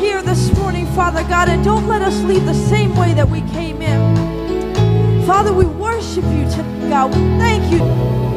here this morning, Father God, and don't let us leave the same way that we came in. Father, we worship you today, God. We thank you.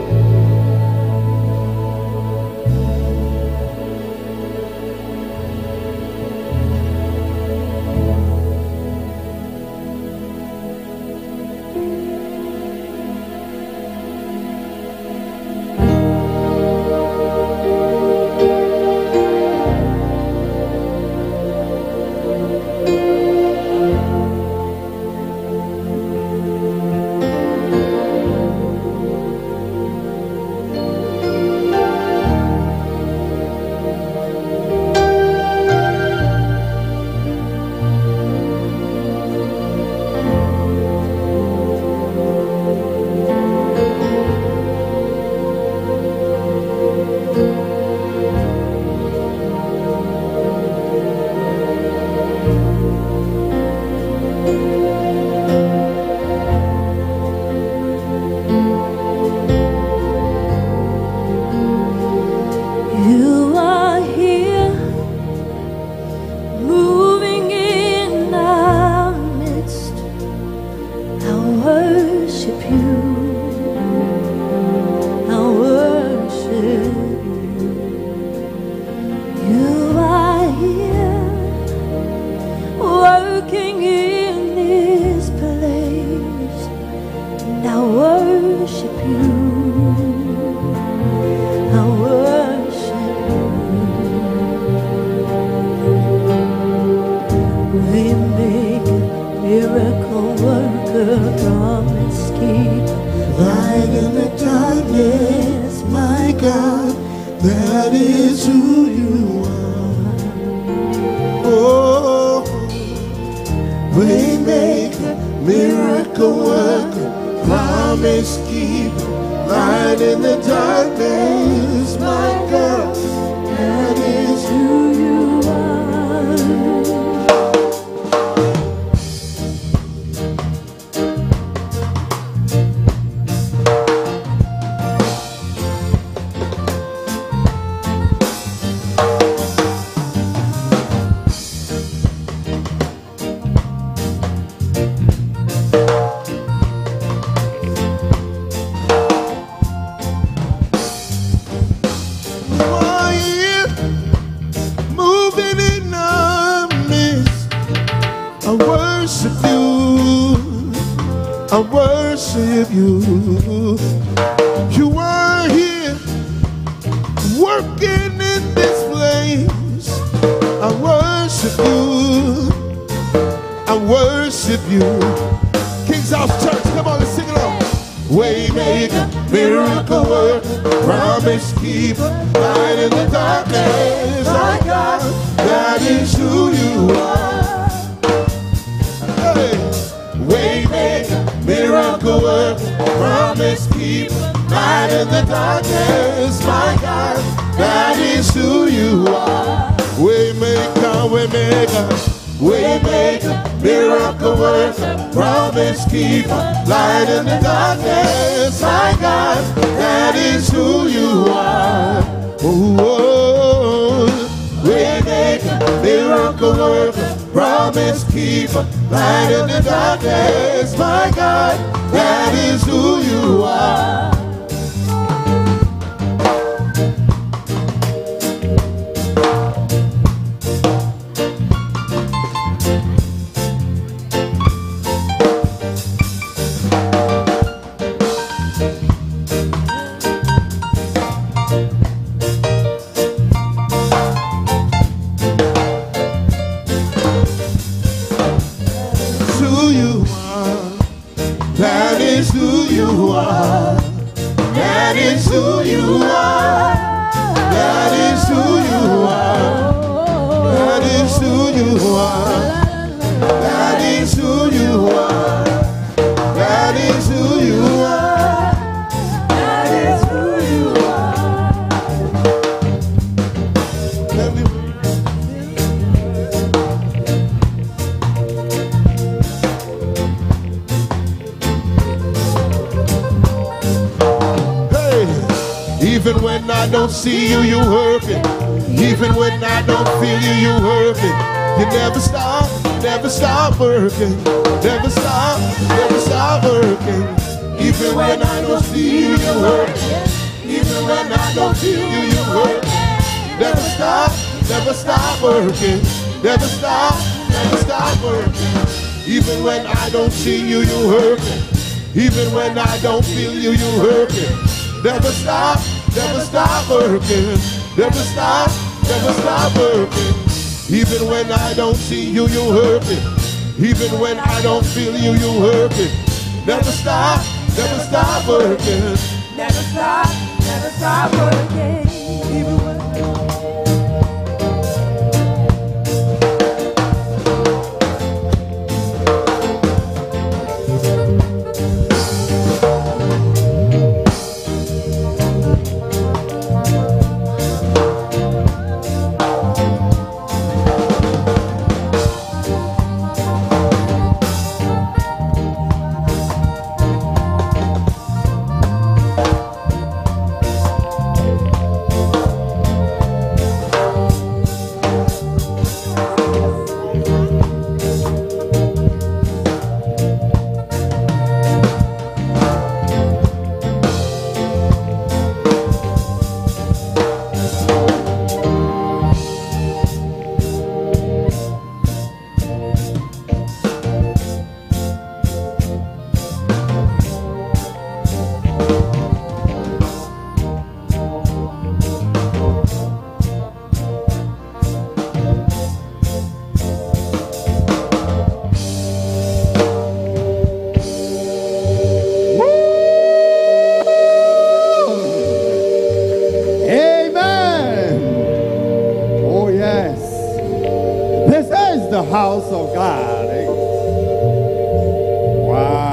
Light in the darkness, my God, that is who you are. Oh, Waymaker miracle worker, promise keeper, light in the darkness, my God, you. I worship you. You are here, working in this place. I worship you. I worship you. King's House Church, come on, let's sing it out. Waymaker, miracle worker, promise keeper, light in the darkness. My God, that is who you are. Light darkness. My God, that is who you are. Waymaker, waymaker. Waymaker, miracle worker, promise keeper, light in the darkness. My God, that is who you are. Oh, oh Waymaker, miracle worker, promise keeper, light in the darkness. My God, that is who you are. Even when I don't see you, you working. Even when I don't feel you, you working. You never stop, never stop working. Never stop, never stop working. Even when I don't see you, you work. Even when I don't feel you, you work. Never stop, never stop working. Never stop, never stop working. Even when I don't see you, you working. Even when I don't feel you, you working. Never stop, never stop working. Never stop, never stop working. Even when I don't see you, you working. Even when I don't feel you, you working. Never stop, never stop working. Never stop, never stop working. The house of God. Wow.